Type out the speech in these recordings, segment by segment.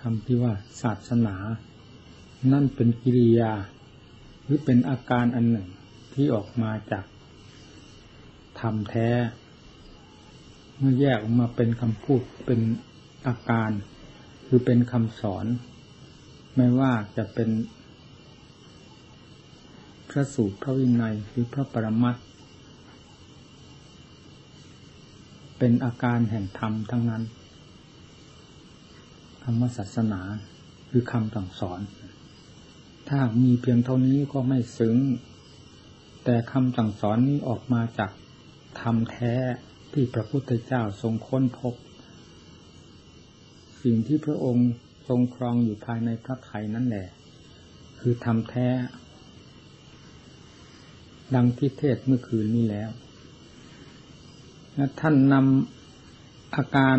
คำที่ว่าศาสนา นั่นเป็นกิริยา หรือเป็นอาการอันหนึ่งที่ออกมาจากธรรมแท้ เมื่อแยกออกมาเป็นคำพูดเป็นอาการ คือเป็นคำสอน ไม่ว่าจะเป็นพระสูตรพระวินัยหรือพระปรมัตเป็นอาการแห่งธรรมทั้งนั้น คำว่าศาสนาคือคำสั่งสอน ถ้ามีเพียงเท่านี้ก็ไม่ซึ้ง แต่คำสั่งสอนนี้ออกมาจากธรรมแท้ที่พระพุทธเจ้าทรงค้นพบ สิ่งที่พระองค์ทรงครองอยู่ภายในพระไถ่นั่นแหละ คือธรรมแท้ ดังที่เทศเมื่อคืนนี้แล้ว ท่านนำอาการ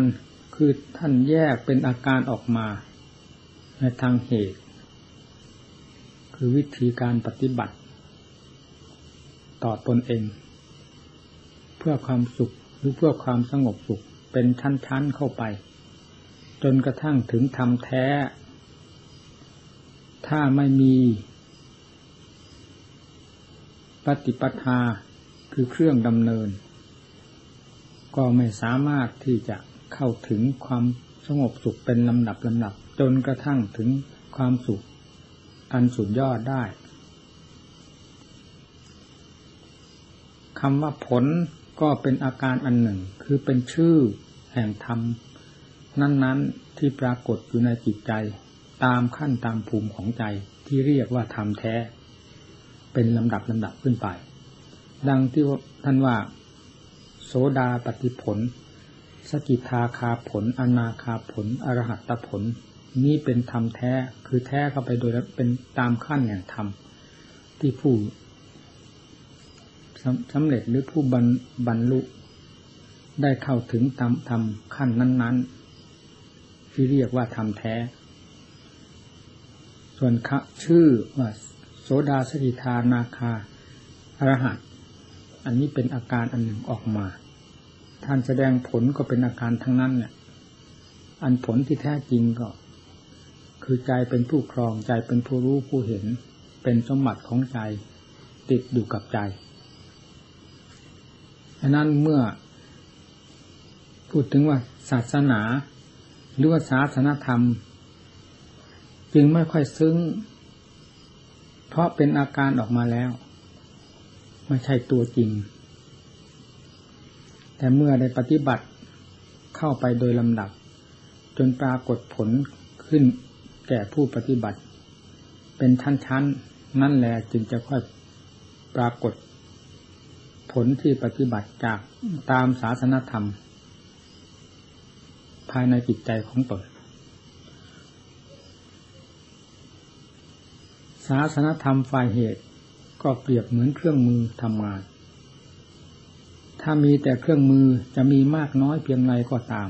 คือท่านแยกเป็นอาการออกมา ในทางเหตุ คือวิธีการปฏิบัติ ต่อตนเอง เพื่อความสุขหรือเพื่อความสงบสุขเป็นชั้นๆเข้าไป จนกระทั่งถึงธรรมแท้ ถ้าไม่มี ปฏิปทาคือเครื่องดำเนิน ก็ไม่สามารถที่จะ เข้าถึงความสงบสุขเป็นลำดับลำดับ จนกระทั่งถึงความสุข อันสุดยอดได้คำว่าผลก็เป็นอาการอันหนึ่ง คือเป็นชื่อแห่งธรรม นั้น ๆที่ปรากฏอยู่ในจิตใจ ตามขั้นตามภูมิของใจที่เรียกว่าธรรมแท้ เป็นลำดับลำดับขึ้นไป ดังที่ท่านว่า โสดาปฏิผล สกิทาคาผล อนาคาผล อรหัตผล นี่เป็นธรรมแท้ คือแท้เข้าไปโดยเป็นตามขั้นแห่งธรรมที่ผู้สำเร็จหรือผู้บรรลุได้เข้าถึงตามธรรมขั้นนั้น ๆ ที่เรียกว่าธรรมแท้ ส่วนชื่อว่าโสดาสกิทานาคาอรหัตอันนี้เป็นอาการอันหนึ่งออกมา ท่านแสดงผลก็เป็นอาการทั้งนั้นเนี่ย อันผลที่แท้จริงก็ คือใจเป็นผู้ครองใจเป็นผู้รู้ผู้เห็น เป็นสมบัติของใจติดอยู่กับใจฉะนั้นเมื่อ พูดถึงว่าศาสนา หรือว่าศาสนาธรรม จึงไม่ค่อยซึ้ง เพราะเป็นอาการออกมาแล้ว ไม่ใช่ตัวจริง แต่เมื่อได้ปฏิบัติเข้าไปโดยลำดับ จนปรากฏผลขึ้นแก่ผู้ปฏิบัติ เป็นชั้นๆ นั่นแหละจึงจะค่อยปรากฏ ผลที่ปฏิบัติจากตามศาสนธรรม ภายในจิตใจของตนศาสนธรรมฝ่ายเหตุก็เปรียบเหมือนเครื่องมือทำงาน ถ้ามีแต่เครื่องมือจะมีมากน้อยเพียงไรก็ตาม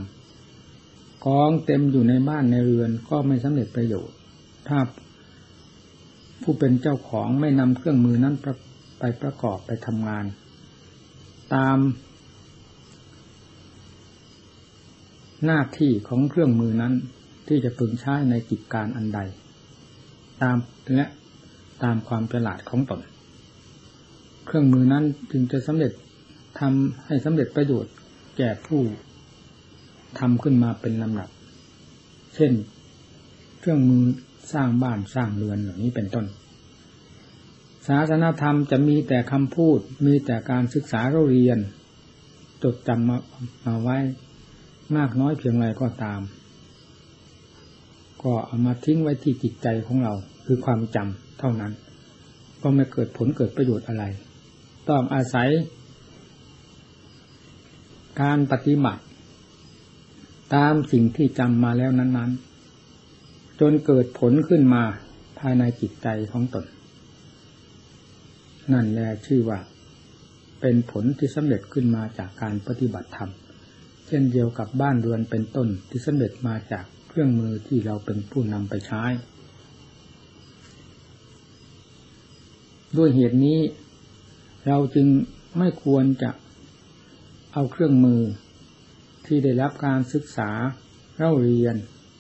กองเต็มอยู่ในบ้านในเรือนก็ไม่สำเร็จประโยชน์ ถ้าผู้เป็นเจ้าของไม่นำเครื่องมือนั้นไปประกอบไปทำงาน ตาม หน้าที่ของเครื่องมือนั้นที่จะพึงใช้ในกิจการอันใด ตามและตามความฉลาดของตน เครื่องมือนั้นจึงจะสำเร็จ ทำให้สำเร็จประโยชน์แก่ผู้ทำขึ้นมาเป็นลำดับ เช่น เครื่องมือสร้างบ้านสร้างเรือนเหล่านี้เป็นต้น ศาสนาธรรมจะมีแต่คำพูด มีแต่การศึกษาเราเรียน จดจำมามาไว้มากน้อยเพียงไรก็ตาม ก็เอามาทิ้งไว้ที่จิตใจของเราคือความจำเท่านั้น ก็ไม่เกิดผลเกิดประโยชน์อะไร ต้องอาศัย การปฏิบัติ ตามสิ่งที่จำมาแล้วนั้น ๆ จนเกิดผลขึ้นมาภายในจิตใจของตน นั่นแหละชื่อว่า เป็นผลที่สำเร็จขึ้นมาจากการปฏิบัติธรรม เช่นเดียวกับบ้านเรือนเป็นต้นที่สำเร็จมาจากเครื่องมือที่เราเป็นผู้นำไปใช้ ด้วยเหตุนี้ เราจึงไม่ควรจะ เอาเครื่องมือที่ได้รับการศึกษาเล่าเรียน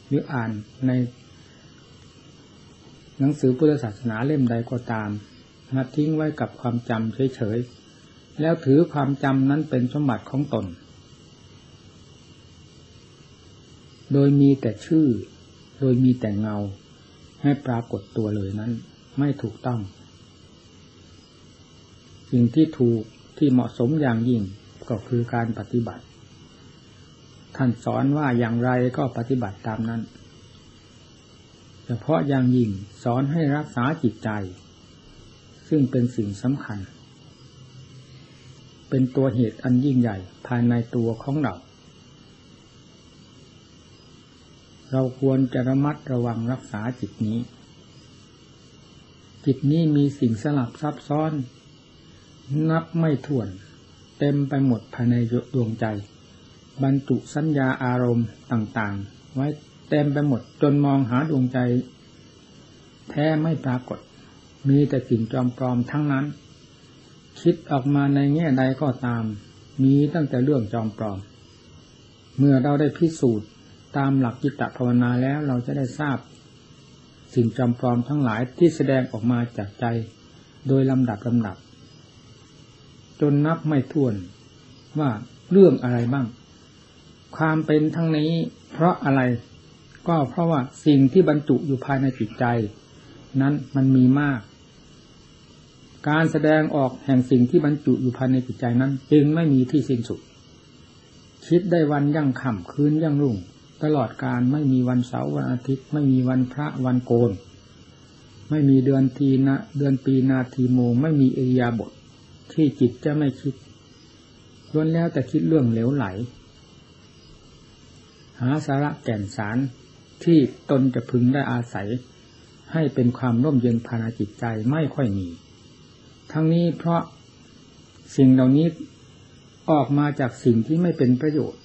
หรืออ่านใน หนังสือพุทธศาสนาเล่มใดก็ตามมาทิ้งไว้กับความจำเฉยๆ แล้วถือความจำนั้นเป็นสมบัติของตน โดยมีแต่ชื่อ โดยมีแต่เงา ให้ปรากฏตัวเลยนั้น ไม่ถูกต้อง สิ่งที่ถูกที่เหมาะสมอย่างยิ่ง ก็คือการปฏิบัติ ท่านสอนว่าอย่างไรก็ปฏิบัติตามนั้นเฉพาะอย่างยิ่งสอนให้รักษาจิตใจ ซึ่งเป็นสิ่งสำคัญ เป็นตัวเหตุอันยิ่งใหญ่ภายในตัวของเรา เราควรจะระมัดระวังรักษาจิตนี้ จิตนี้มีสิ่งสลับซับซ้อน นับไม่ถ้วน เต็มไปหมดภายในดวงใจ บรรจุสัญญาอารมณ์ต่างๆ ไว้เต็มไปหมดจนมองหาดวงใจ แท้ไม่ปรากฏ มีแต่สิ่งจอมปลอมทั้งนั้น คิดออกมาในแง่ใดก็ตาม มีตั้งแต่เรื่องจอมปลอม เมื่อเราได้พิสูจน์ตามหลักจิตภาวนาแล้วเราจะได้ทราบ สิ่งจอมปลอมทั้งหลายที่แสดงออกมาจากใจ โดยลำดับลำดับ จนนับไม่ถ้วนว่าเรื่องอะไรบ้าง ความเป็นทั้งนี้เพราะอะไร ก็เพราะว่าสิ่งที่บรรจุอยู่ภายในจิตใจ นั้นมันมีมาก การแสดงออกแห่งสิ่งที่บรรจุอยู่ภายในจิตใจนั้น จึงไม่มีที่สิ้นสุด คิดได้วันยั่งค่ำคืนยั่งรุ่ง ตลอดการไม่มีวันเสาร์วันอาทิตย์ ไม่มีวันพระวันโกน ไม่มีเดือนทีนะ เดือนปีนาทีโม ไม่มีเอียาบท ที่จิตจะไม่คิดล้วนแล้วแต่คิดเรื่องเหลวไหล หาสาระแก่นสารที่ตนจะพึงได้อาศัย ให้เป็นความร่มเย็นภายในจิตใจไม่ค่อยมี ทั้งนี้เพราะสิ่งเหล่านี้ออกมาจากสิ่งที่ไม่เป็นประโยชน์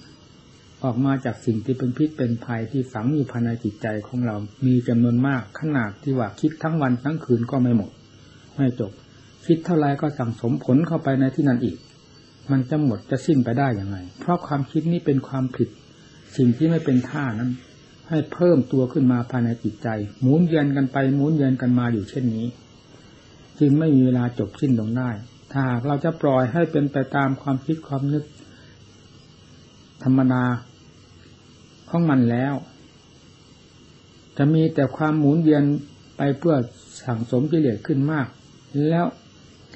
ออกมาจากสิ่งที่เป็นพิษเป็นภัยที่ฝังอยู่ภายในจิตใจของเรา มีจำนวนมากขนาดที่ว่าคิดทั้งวันทั้งคืนก็ไม่หมด ไม่จบ คิดเท่าไรก็สั่งสมผลเข้าไปในที่นั่นอีก มันจะหมดจะสิ้นไปได้อย่างไงเพราะความคิดนี้เป็นความผิด สิ่งที่ไม่เป็นท่านั้น ให้เพิ่มตัวขึ้นมาภายในจิตใจ หมุนเยียนกันไปหมุนเยียนกันมาอยู่เช่นนี้ จึงไม่มีเวลาจบสิ้นลงได้ ถ้าหากเราจะปล่อยให้เป็นไปตามความคิดความนึก ธรรมดาของมันแล้ว จะมีแต่ความหมุนเวียนไปเพื่อสั่งสมกิเลสขึ้นมาก แล้ว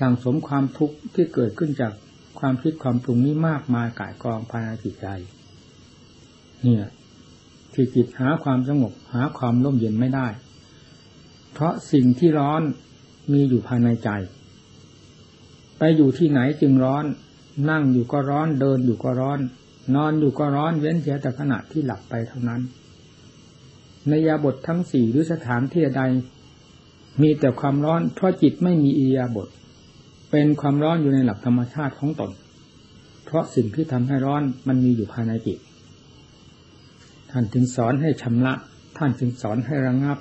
สั่งสมความทุกข์ที่เกิดขึ้นจากความคิดความปรุงนี้มากมายกายกองภายในจิตใจ เนี่ยที่จิตหาความสงบหาความร่มเย็นไม่ได้ เพราะสิ่งที่ร้อนมีอยู่ภายในใจ ไปอยู่ที่ไหนจึงร้อน นั่งอยู่ก็ร้อนเดินอยู่ก็ร้อน นอนอยู่ก็ร้อนเว้นเสียแต่ขณะที่หลับไปเท่านั้น ในยาบททั้งสี่หรือสถานที่ใด มีแต่ความร้อนเพราะจิตไม่มีอียาบท เป็นความร้อนอยู่ในหลักธรรมชาติของตน เพราะสิ่งที่ทำให้ร้อนมันมีอยู่ภายในจิต ท่านจึงสอนให้ชำระ ท่านจึงสอนให้ระงับ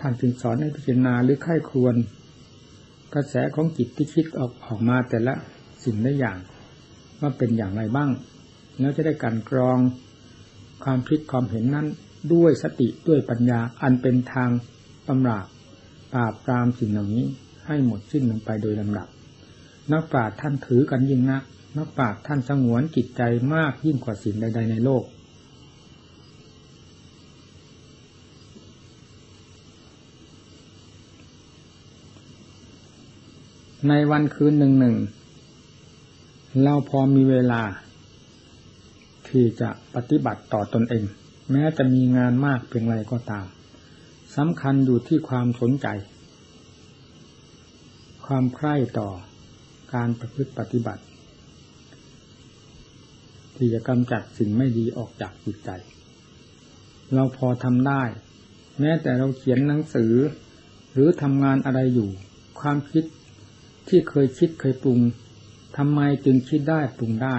ท่านจึงสอนให้พิจารณาหรือไข้ควนกระแสของจิตที่คิดออกออกมาแต่ละสิ่งได้อย่าง ว่าเป็นอย่างไรบ้าง แล้วจะได้การกรองความคิดความเห็นนั้นด้วยสติด้วยปัญญาอันเป็นทางตำราปราบปรามสิ่งเหล่านี้ให้หมดสิ้นลงไปโดยลำดับ นักปราชญ์ท่านถือกันยิ่งนัก นักปราชญ์ท่านสงวนจิตใจมากยิ่งกว่าสิ่งใด ๆ ในโลก ในวันคืนหนึ่งหนึ่งเราพอมีเวลา ที่จะปฏิบัติต่อตอนเอง แม้จะมีงานมากเพียงไรก็ตามสำคัญอยู่ที่ความสนใจ ความใคร่ต่อ การประพฤติปฏิบัติ ที่จะกำจัดสิ่งไม่ดีออกจากจิตใจ เราพอทำได้ แม้แต่เราเขียนหนังสือ หรือทำงานอะไรอยู่ ความคิดที่เคยคิดเคยปรุงทำไมจึงคิดได้ปรุงได้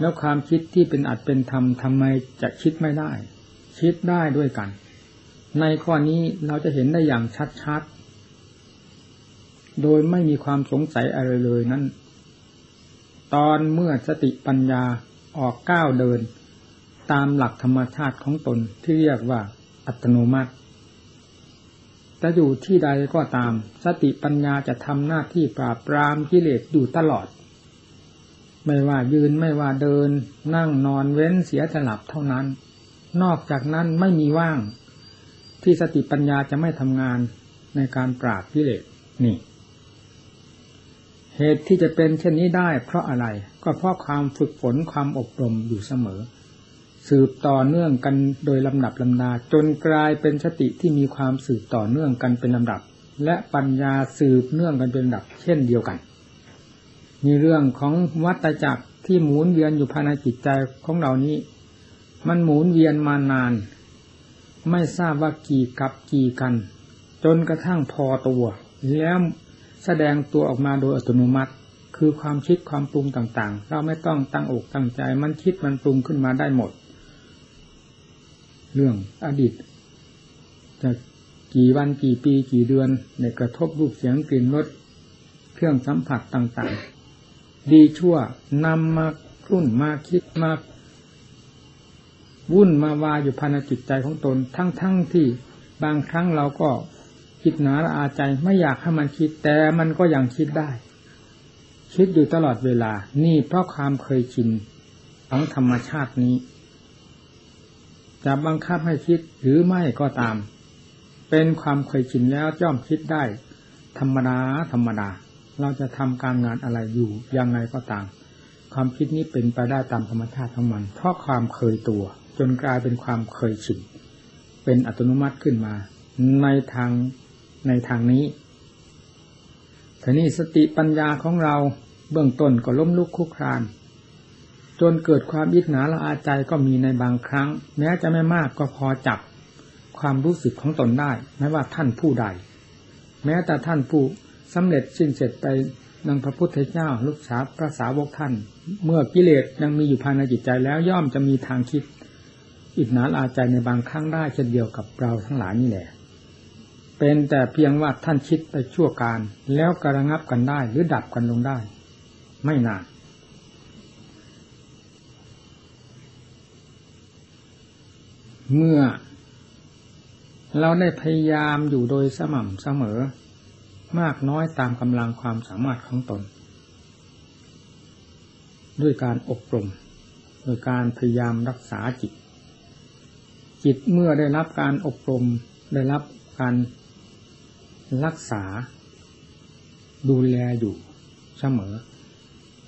แล้วความคิดที่เป็นอัดเป็นธรรมทำไมจะคิดไม่ได้ คิดได้ด้วยกัน ในข้อนี้เราจะเห็นได้อย่างชัดๆ โดยไม่มีความสงสัยอะไรเลยนั้น ตอนเมื่อสติปัญญาออกก้าวเดิน ตามหลักธรรมชาติของตนที่เรียกว่าอัตโนมัติจะอยู่ที่ใดก็ตาม สติปัญญาจะทำหน้าที่ปราบปรามกิเลสอยู่ตลอด ไม่ว่ายืนไม่ว่าเดิน นั่งนอนเว้นเสียสลับเท่านั้น นอกจากนั้นไม่มีว่าง ที่สติปัญญาจะไม่ทำงานในการปราบกิเลสนี่ เหตุที่จะเป็นเช่นนี้ได้เพราะอะไรก็เพราะความฝึกฝนความอบรมอยู่เสมอ สืบต่อเนื่องกันโดยลำดับลำดาจนกลายเป็นสติที่มีความสืบต่อเนื่องกันเป็นลำดับ และปัญญาสืบเนื่องกันเป็นลำดับ เช่นเดียวกัน มีเรื่องของวัตจักรที่หมุนเวียนอยู่ภายในจิตใจของเรานี้ มันหมุนเวียนมานาน ไม่ทราบว่ากี่กับกี่กัน จนกระทั่งพอตัวแล้ว แสดงตัวออกมาโดยอัตโนมัติ คือความคิดความปรุงต่างๆ เราไม่ต้องตั้งอกตั้งใจ มันคิดมันปรุงขึ้นมาได้หมด เรื่องอดีตจะกี่วันกี่ปีกี่เดือนในกระทบรูปเสียงกลิ่นรสเครื่องสัมผัสต่างๆ ดีชั่วนำมาคุ้นมาคิดมาวุ่นมาวาอยู่ภายในจิตใจของตน ทั้งๆทที่บางครั้งเราก็ ดหนาละอาใจไม่อยากให้มันคิดแต่มันก็ยังคิดได้ คิดอยู่ตลอดเวลา นี่เพราะความเคยชินของธรรมชาตินี้ จะบังคับให้คิดหรือไม่ก็ตาม เป็นความเคยชินแล้วย่อมคิดได้ ธรรมดาธรรมดา เราจะทำการงานอะไรอยู่ยังไงก็ตาม ความคิดนี้เป็นไปได้ตามธรรมชาติของมัน เพราะความเคยตัว จนกลายเป็นความเคยชินเป็นอัตโนมัติขึ้นมา ในทาง ในทางนี้ทีนี้สติปัญญาของเราเบื้องต้นก็ล้มลุกคุกคราน จนเกิดความอิจฉาละอาใจก็มีในบางครั้ง แม้จะไม่มากก็พอจับความรู้สึกของตนได้ ไม่ว่าท่านผู้ใด แม้แต่ท่านผู้สำเร็จสิ้นเสร็จไปนังพระพุทธเจ้า ลูกสาวพระสาวกท่าน เมื่อกิเลสยังมีอยู่ภายในจิตใจแล้วย่อมจะมีทางคิด อิจฉาละอาใจในบางครั้งได้เช่นเดียวกับเราทั้งหลายนี่แหละ เป็นแต่เพียงว่าท่านคิดไปชั่วการ แล้วกระงับกันได้หรือดับกันลงได้ ไม่นานเมื่อ เราได้พยายามอยู่โดยสม่ำเสมอ มากน้อยตามกำลังความสามารถของตน ด้วยการอบรมโดยการพยายามรักษาจิต จิตเมื่อได้รับการอบรมได้รับการ รักษา ดูแลอยู่เสมอ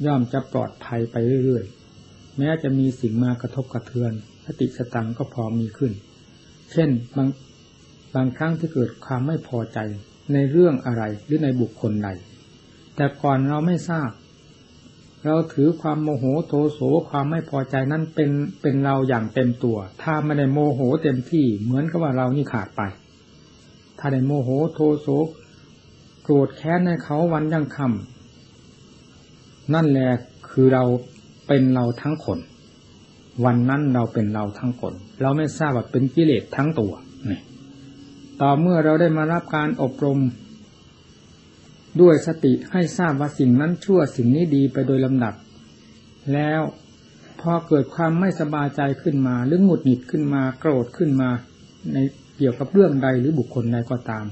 ย่อมจะปลอดภัยไปเรื่อยๆ แม้จะมีสิ่งมากระทบกระเทือนสติสตังก็พอมีขึ้น เช่นบางบางครั้งที่เกิดความไม่พอใจในเรื่องอะไรหรือในบุคคลใด แต่ก่อนเราไม่ทราบ เราถือความโมโหโทโสความไม่พอใจนั้นเป็นเป็นเราอย่างเต็มตัว ถ้าไม่ได้โมโหเต็มที่เหมือนกับว่าเรานี่ขาดไป ถ้าได้โมโหโทโสโกรธแค้นในเขาวันยังคำนั่นแหละคือเราเป็นเราทั้งคน วันนั้นเราเป็นเราทั้งคน เราไม่ทราบว่าเป็นกิเลสทั้งตัวนี่ต่อเมื่อเราได้มารับการอบรม ด้วยสติให้ทราบว่าสิ่งนั้นชั่วสิ่งนี้ดีไปโดยลำดับ แล้วพอเกิดความไม่สบายใจขึ้นมา หรือหงุดหงิดขึ้นมา โกรธขึ้นมา ใน เกี่ยวกับเรื่องใดหรือบุคคลใดก็ตาม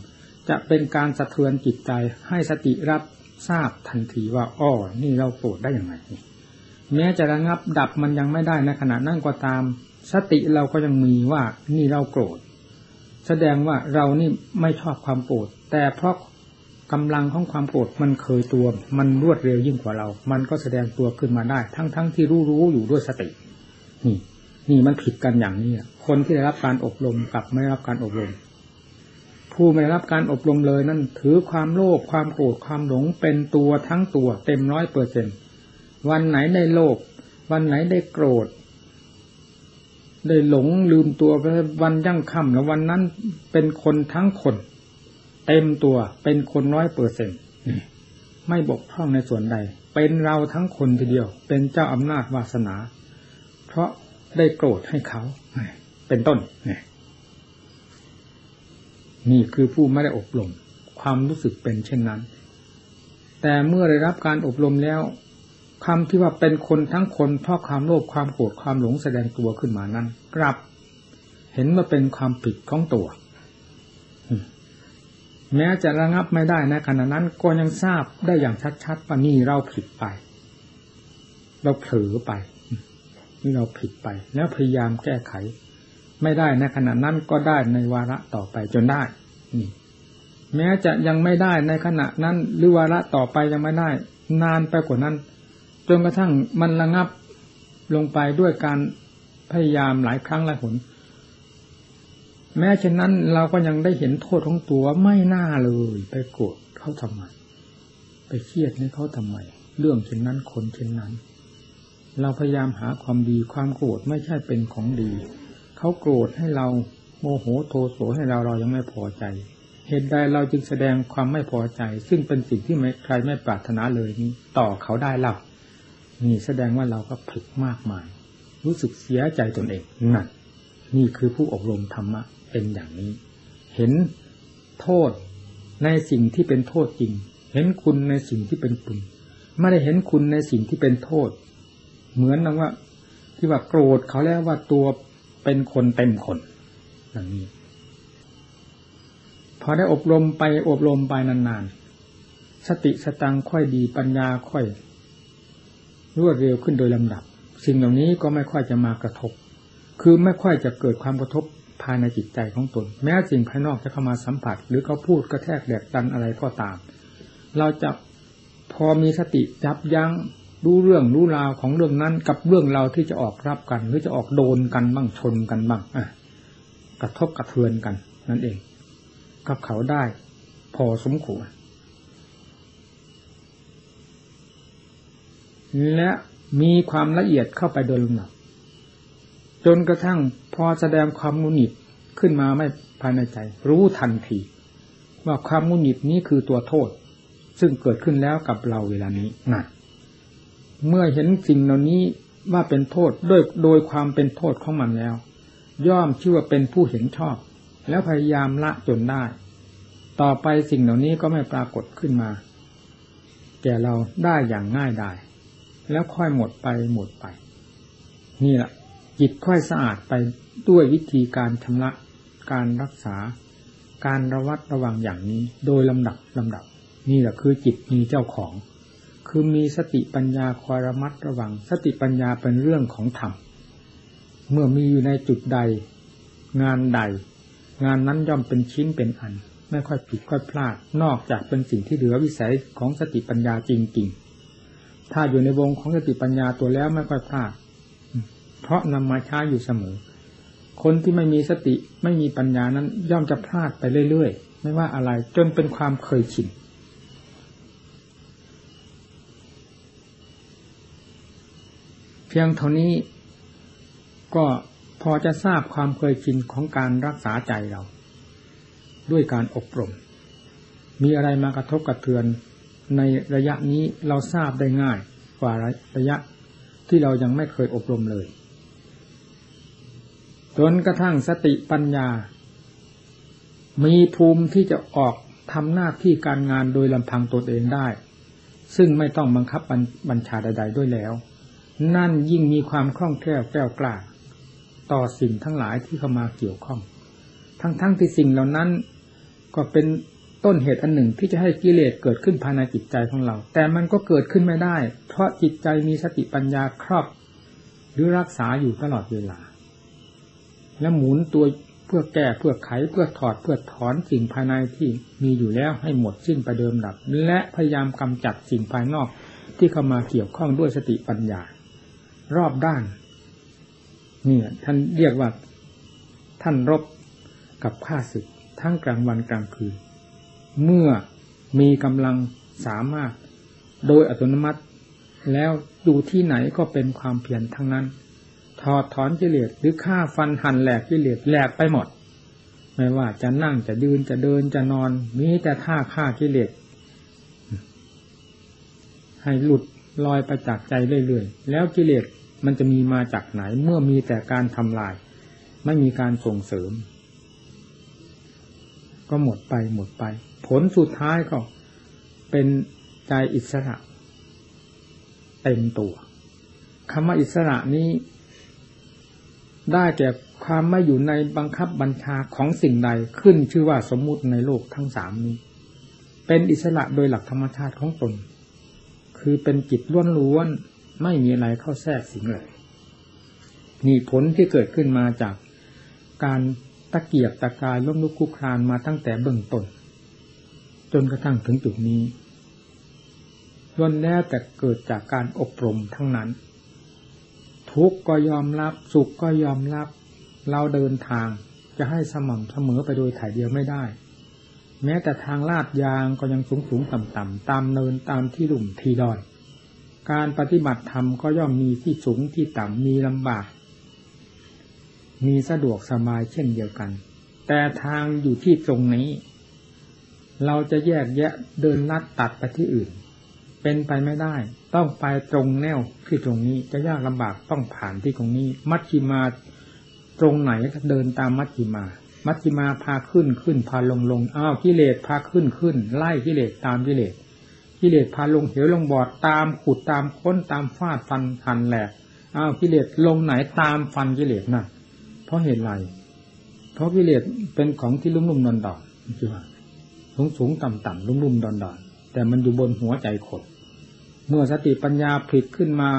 จะเป็นการสะเทือนจิตใจให้สติรับทราบทันทีว่าอ้อนี่เราโกรธได้อย่างไรแม้จะระงับดับมันยังไม่ได้ในขณะนั้นก็ตาม สติเราก็ยังมีว่านี่เราโกรธ แสดงว่าเรานี่ไม่ชอบความโกรธแต่เพราะกำลังของความโกรธมันเคยตัว มันรวดเร็วยิ่งกว่าเรา มันก็แสดงตัวขึ้นมาได้ ทั้งๆทที่รู้รู้อยู่ด้วยสติ นี่ นี่มันผิดกันอย่างนี้ คนที่ได้รับการอบรมกับไม่ได้รับการอบรม ผู้ไม่ได้รับการอบรมเลยนั่นถือความโลภความโกรธความหลงเป็นตัวทั้งตัวเต็มร้อยเปอร์เซ็นวันไหนได้โลภวันไหนได้โกรธ ได้หลงลืมตัวไปวันยั่งค่ำแล้ววันนั้นเป็นคนทั้งคน เต็มตัวเป็นคนร้อยเปอร์เซ็นไม่บกพร่องในส่วนใด เป็นเราทั้งคนทีเดียว เป็นเจ้าอำนาจวาสนา เพราะได้โกรธให้เขา เป็นต้นนี่คือผู้ไม่ได้อบรม ความรู้สึกเป็นเช่นนั้น แต่เมื่อได้รับการอบรมแล้วคำที่ว่าเป็นคนทั้งคนเพราะความโลภความโกรธความหลงแสดงตัวขึ้นมานั้น กลับ เห็นว่าเป็นความผิดของตัวแม้จะระงับไม่ได้ในขณะนั้นก็ยังทราบได้อย่างชัดๆว่านี่เราผิดไป เราเผลอไป นี่เราผิดไป แล้วพยายามแก้ไข ไม่ได้ในขณะนั้นก็ได้ในวาระต่อไปจนได้นี่แม้จะยังไม่ได้ในขณะนั้น หรือวาระต่อไปยังไม่ได้ นานไปกว่านั้น จนกระทั่งมันระงับลงไปด้วยการพยายามหลายครั้งหลายหนแม้เช่นนั้นเราก็ยังได้เห็นโทษของตัวไม่น่าเลย ไปโกรธเขาทำไม ไปเครียดในเขาทำไม เรื่องเช่นนั้นคนเช่นนั้น เราพยายามหาความดีความโกรธไม่ใช่เป็นของดี เขาโกรธให้เราโมโหโทโสให้เราเรายังไม่พอใจ เหตุใดเราจึงแสดงความไม่พอใจ ซึ่งเป็นสิ่งที่ไม่ใครไม่ปรารถนาเลยนี้ต่อเขาได้เล่านี่แสดงว่าเราก็ผิดมากมาย รู้สึกเสียใจตนเองนั่นนี่คือผู้อบรมธรรมะเป็นอย่างนี้ เห็นโทษในสิ่งที่เป็นโทษจริง เห็นคุณในสิ่งที่เป็นคุณไม่ได้เห็นคุณในสิ่งที่เป็นโทษ เหมือนนะว่า ที่ว่าโกรธเขาแล้วว่าตัว เป็นคนเต็มคนอย่างนี้พอได้อบรมไปอบรมไปนานๆ สติสตังค่อยดีปัญญาค่อย รวดเร็วขึ้นโดยลำดับ สิ่งเหล่านี้ก็ไม่ค่อยจะมากระทบ คือไม่ค่อยจะเกิดความกระทบภายในจิตใจของตน แม้สิ่งภายนอกจะเข้ามาสัมผัส หรือเขาพูดกระแทกแดกดันอะไรก็ตาม เราจะพอมีสติจับยัง้ง รู้เรื่องรู้ราวของเรื่องนั้น กับเรื่องเราที่จะออกรับกัน หรือจะออกโดนกันบ้างชนกันบ้างอะกระทบกระเทือนกัน นั่นเอง กับเขาได้ พอสมควรและมีความละเอียดเข้าไปโดยลำดับจนกระทั่งพอแสดงความงุนหิดขึ้นมาไม่ภายในใจ รู้ทันที ว่าความงุนหิดนี้คือตัวโทษ ซึ่งเกิดขึ้นแล้วกับเราเวลานี้นั่น เมื่อเห็นสิ่งเหล่านี้ว่าเป็นโทษด้วยโดยความเป็นโทษของมันแล้ว ย่อมชื่อว่าเป็นผู้เห็นชอบ แล้วพยายามละจนได้ ต่อไปสิ่งเหล่านี้ก็ไม่ปรากฏขึ้นมา แก่เราได้อย่างง่ายดายแล้วค่อยหมดไปหมดไป นี่แหละจิตค่อยสะอาดไปด้วยวิธีการชำระการรักษา การระวัดระวังอย่างนี้ โดยลำดับลำดับ นี่แหละคือจิตมีเจ้าของ คือมีสติปัญญาคอยระมัดระวัง สติปัญญาเป็นเรื่องของธรรม เมื่อมีอยู่ในจุดใด งานใด งานนั้นย่อมเป็นชิ้นเป็นอัน ไม่ค่อยผิดค่อยพลาด นอกจากเป็นสิ่งที่เหลือวิสัยของสติปัญญาจริง ๆ ถ้าอยู่ในวงของสติปัญญาตัวแล้วไม่ค่อยพลาด เพราะนำมาใช้อยู่เสมอ คนที่ไม่มีสติไม่มีปัญญานั้นย่อมจะพลาดไปเรื่อยๆ ไม่ว่าอะไรจนเป็นความเคยชิน พียงเท่านี้ก็พอจะทราบความเคยชินของการรักษาใจเรา ด้วยการอบรม มีอะไรมากระทบกระเทือนในระยะนี้เราทราบได้ง่ายกว่าระยะที่เรายังไม่เคยอบรมเลย จนกระทั่งสติปัญญา มีภูมิที่จะออกทำหน้าที่การงานโดยลำพังตนเองได้ ซึ่งไม่ต้องบังคับบัญชาใด ๆ ด้วยแล้ว นั่นยิ่งมีความคล่องแคล่วแก้วกล้าต่อสิ่งทั้งหลายที่เข้ามาเกี่ยวข้อง ทั้งๆทที่สิ่งเหล่านั้น ก็เป็นต้นเหตุอันหนึ่งที่จะให้กิเลสเกิดขึ้นภายในจิตใจของเรา แต่มันก็เกิดขึ้นไม่ได้ เพราะจิตใจมีสติปัญญาครอบ หรือรักษาอยู่ตลอดเวลา และหมุนตัวเพื่อแก้เพื่อไขเพื่อถอดเพื่อถอนสิ่งภายในที่มีอยู่แล้วให้หมดสิ้นไปเดิมดับ และพยายามกำจัดสิ่งภายนอกที่เข้ามาเกี่ยวข้องด้วยสติปัญญา รอบด้านนี่ท่านเรียกว่า ท่านรบกับข้าศึกทั้งกลางวันกลางคืน เมื่อมีกำลังสามารถ โดยอัตโนมัติ แล้วอยู่ที่ไหนก็เป็นความเพียรทั้งนั้น ถอดถอนกิเลสหรือฆ่าฟันหั่นแหลกกิเลสแหลกไปหมด ไม่ว่าจะนั่งจะยืนจะเดินจะนอน มีแต่ท่าฆ่ากิเลสให้หลุดลอยไปจากใจเรื่อยๆ แล้วกิเลส มันจะมีมาจากไหน เมื่อมีแต่การทำลาย ไม่มีการส่งเสริม ก็หมดไปหมดไป ผลสุดท้ายก็เป็นใจอิสระ เต็มตัวคำว่าอิสระนี้ได้แก่ความไม่อยู่ในบังคับบัญชาของสิ่งใดขึ้นชื่อว่าสมมุติในโลกทั้งสามนี้ เป็นอิสระโดยหลักธรรมชาติของตน คือเป็นจิตล้วนๆ ไม่มีอะไรเข้าแทรกสิงเลยนี่ผลที่เกิดขึ้นมาจากการตะเกียบตะกายล้มลุกคุกคลานมาตั้งแต่เบื้องต้น จนกระทั่งถึงจุดนี้ล้วนแล้วแต่เกิดจากการอบรมทั้งนั้น ทุกก็ยอมรับ สุขก็ยอมรับ เราเดินทางจะให้สม่ำเสมอไปโดยถ่ายเดียวไม่ได้ แม้แต่ทางลาดยางก็ยังสูงสูงต่ำต่ำตามเนินตามที่หลุมทีดอย การปฏิบัติธรรมก็ย่อมมีที่สูงที่ต่ำมีลำบาก มีสะดวกสบายเช่นเดียวกัน แต่ทางอยู่ที่ตรงนี้ เราจะแยกแยะเดินลัดตัดไปที่อื่น เป็นไปไม่ได้ ต้องไปตรงแนวที่ตรงนี้จะยากลำบากต้องผ่านที่ตรงนี้ มัชชิมาตรงไหนก็เดินตามมัชชิมามัชชิมาพาขึ้นขึ้นพาลงลงอ้าวกิเลสพาขึ้นขึ้น ไล่กิเลสตามกิเลส กิเลสพาลงเหวลงบอดตามขุดตามค้นตามฟาดฟันหันแหลกอ้าวกิเลสลงไหนตามฟันกิเลสน่ะ เพราะเหตุไร เพราะกิเลสเป็นของที่ลุ่มลุ่มนอนดอนใช่ไหมสูงสูงต่ำต่ำลุ่มลุ่มดอนดอนแต่มันอยู่บนหัวใจคนเมื่อสติปัญญาผลิตขึ้นมา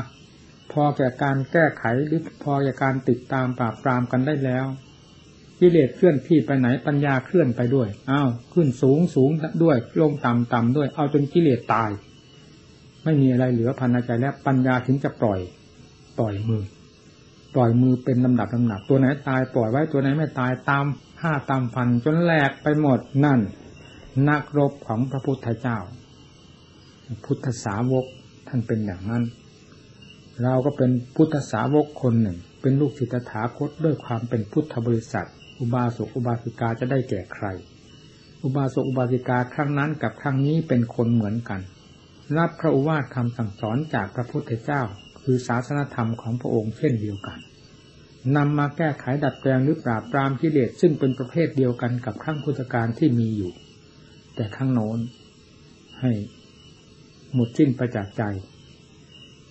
พอแก่การแก้ไขหรือพอแก่การติดตามปราบปรามกันได้แล้ว กิเลสเคลื่อนที่ไปไหนปัญญาเคลื่อนไปด้วยอ้าวขึ้นสูงสูงด้วยลงต่ำต่ำด้วย เอาจนกิเลสตาย ไม่มีอะไรเหลือภายในใจแล้วปัญญาถึงจะปล่อยปล่อยมือ ปล่อยมือเป็นลำดับลำดับตัวไหนตายปล่อยไว้ตัวไหนไม่ตายตามห้าตามฟันจนแหลกไปหมดนั่น นักรบของพระพุทธเจ้า พุทธสาวกท่านเป็นอย่างนั้น เราก็เป็นพุทธสาวกคนหนึ่ง เป็นลูกศิษย์ถาคตด้วยความเป็นพุทธบริษัท อุบาสกอุบาสิกาจะได้แก่ใคร อุบาสกอุบาสิกาครั้งนั้นกับครั้งนี้เป็นคนเหมือนกัน รับพระอุวาทคำสั่งสอนจากพระพุทธเจ้า คือศาสนธรรมของพระองค์เช่นเดียวกันนำมาแก้ไขดัดแปลงหรือปราบปรามกิเลสซึ่งเป็นประเภทเดียวกันกับครั้งพุทธการที่มีอยู่ แต่ข้างโน้นให้หมดสิ้นไปจากใจ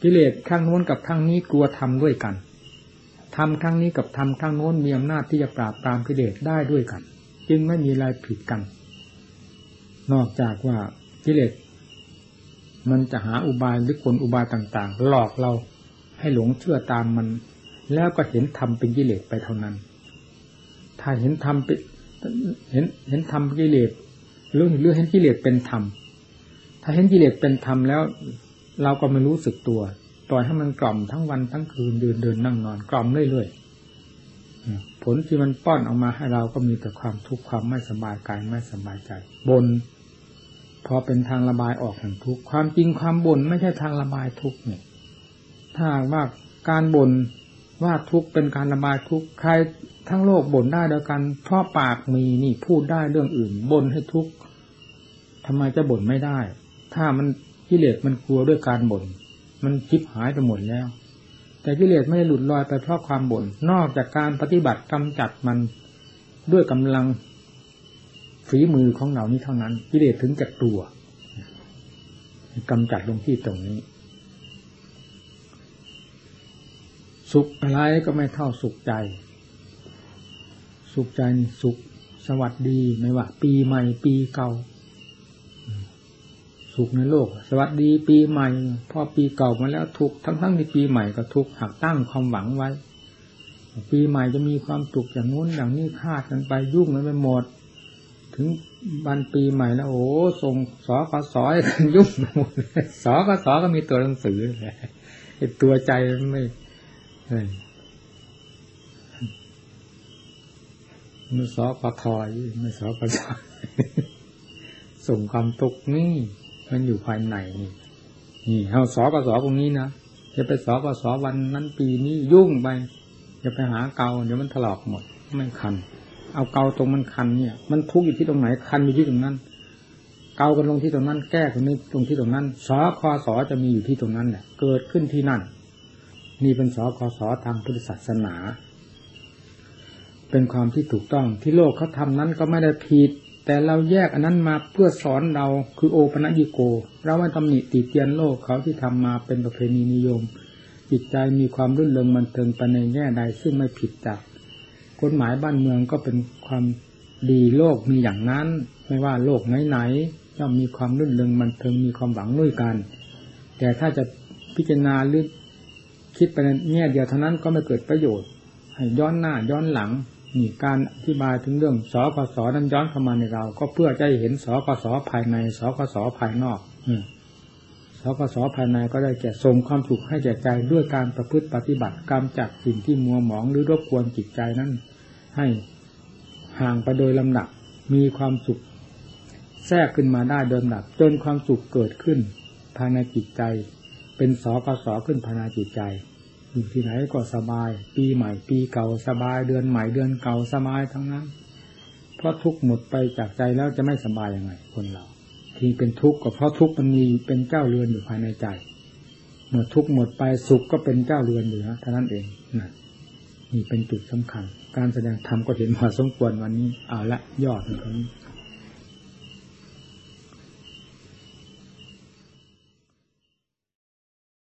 กิเลสข้างโน้นกับข้างนี้กลัวทำด้วยกัน ทำข้งนี้กับทำข้งโน้นมีอำนาจที่จะปราบปรามกิเลสได้ด้วยกัน จึงไม่มีอะไรผิดกัน นอกจากว่ากิเลสมันจะหาอุบายหรือกลอุบายต่างๆ หลอกเราให้หลงเชื่อตามมัน แล้วก็เห็นธรรมเป็นกิเลสไปเท่านั้น ถ้าเห็นธรรมเป็นเห็นเห็นธรรมกิเลสหรือหรือเห็นกิเลสเป็นธรรมถ้าเห็นกิเลสเป็นธรรมแล้ว เราก็ไม่รู้สึกตัว ปล่อยให้มันกล่อมทั้งวันทั้งคืนเดินเดินนั่งนอนกล่อมเรื่อยๆผลที่มันป้อนออกมาให้เราก็มีแต่ความทุกข์ความไม่สบายกายไม่สบายใจบนพอเป็นทางระบายออกแห่งทุกข์ความจริงความบ่นไม่ใช่ทางระบายทุกข์เนี่ย ถ้าว่าการบ่นว่าทุกข์เป็นการระบายทุกข์ใครทั้งโลกบ่นได้เดียวกันเพราะปากมีนี่พูดได้เรื่องอื่นบ่นให้ทุกข์ทำไมจะบ่นไม่ได้ ถ้ามันกิเลสมันกลัวด้วยการบ่น มันคิดหายไปหมดแล้ว แต่กิเลสไม่ได้หลุดลอยไปเพราะความบ่นนอกจากการปฏิบัติกำจัดมันด้วยกำลังฝีมือของเหล่านี้เท่านั้น กิเลสถึงจะกลัวกำจัดลงที่ตรงนี้ สุขอะไรก็ไม่เท่าสุขใจ สุขใจสุขสวัสดีไม่ว่า ปีใหม่ปีเก่า สุขในโลก สวัสดีปีใหม่ พอปีเก่ามาแล้วทุกทั้งทั้งในปีใหม่ก็ทุกหักตั้งความหวังไว้ ปีใหม่จะมีความสุขอย่างนู้นอย่างนี้คาดกันไปยุ่งกันไปหมด ถึงบันปีใหม่แล้วโอ้ส่งสอกสอยกันยุ่งหมดสอกสอก็มีตัวหนังสือแหละตัวใจไม่มือสอปะทอยมือสอปะทอยส่งความตุกนี่ มันอยู่ภายในนี่นี่เอาสอปสอตรงนี้นะจะไปสอปสอวันนั้นปีนี้ยุ่งไปจะไปหาเกาเดี๋ยวมันถลอกหมดไม่คัน เอาเกาตรงมันคันเนี่ย มันทุกอยู่ที่ตรงไหนคันอยู่ที่ตรงนั้น เกากันลงที่ตรงนั้น แก้กันนี้ตรงที่ตรงนั้นสอคอสอจะมีอยู่ที่ตรงนั้นแหละเกิดขึ้นที่นั่น นี่เป็นสอคอสอทางพุทธศาสนา เป็นความที่ถูกต้องที่โลกเขาทานั้นก็ไม่ได้ผิด แต่เราแยกอันนั้นมาเพื่อสอนเราคือโอปนัญิโก เราไม่ตำหนิติเตียนโลกเขาที่ทำมาเป็นประเพณีนิยม จิตใจมีความรื่นเริงมันเทิงไปในแง่ใดซึ่งไม่ผิดจากกฎหมายบ้านเมืองก็เป็นความดีโลกมีอย่างนั้น ไม่ว่าโลกไหนๆย่อมมีความรื่นเริงมันเทิงมีความหวังด้วยกัน แต่ถ้าจะพิจารณาหรือคิดไปในแง่เดียวเท่านั้นก็ไม่เกิดประโยชน์ให้ย้อนหน้าย้อนหลัง นี่การอธิบายถึงเรื่องสกสนั้นย้อนเข้ามาในเรา ก็เพื่อจะเห็นสกสภายในสกสภายนอกอืสกสภายในก็ได้แก่ส่งความสุขให้แก่ใจด้วยการประพฤติปฏิบัติกรรมจากสิ่งที่มัวหมองหรือรบกวนจิตใจนั้น ให้ห่างไปโดยลำดับมีความสุข แทรกขึ้นมาได้โดยลำดับจนความสุขเกิดขึ้นภายในจิตใจ เป็นสกสขึ้นภายในจิตใจ อยู่ที่ไหนก็สบาย ปีใหม่ ปีเก่าสบายเดือนใหม่เดือนเก่าสบายทั้งนั้น เพราะทุกข์หมดไปจากใจแล้วจะไม่สบายยังไง คนเรา ที่เป็นทุกข์ก็เพราะทุกข์มันมีเป็นเจ้าเรือนอยู่ภายในใจเมื่อทุกข์หมดไปสุขก็เป็นเจ้าเรือนอยู่นะเท่านั้นเองนะนี่เป็นจุดสำคัญ การแสดงธรรมก็เห็นพอสมควรวันนี้เอาละยอดของ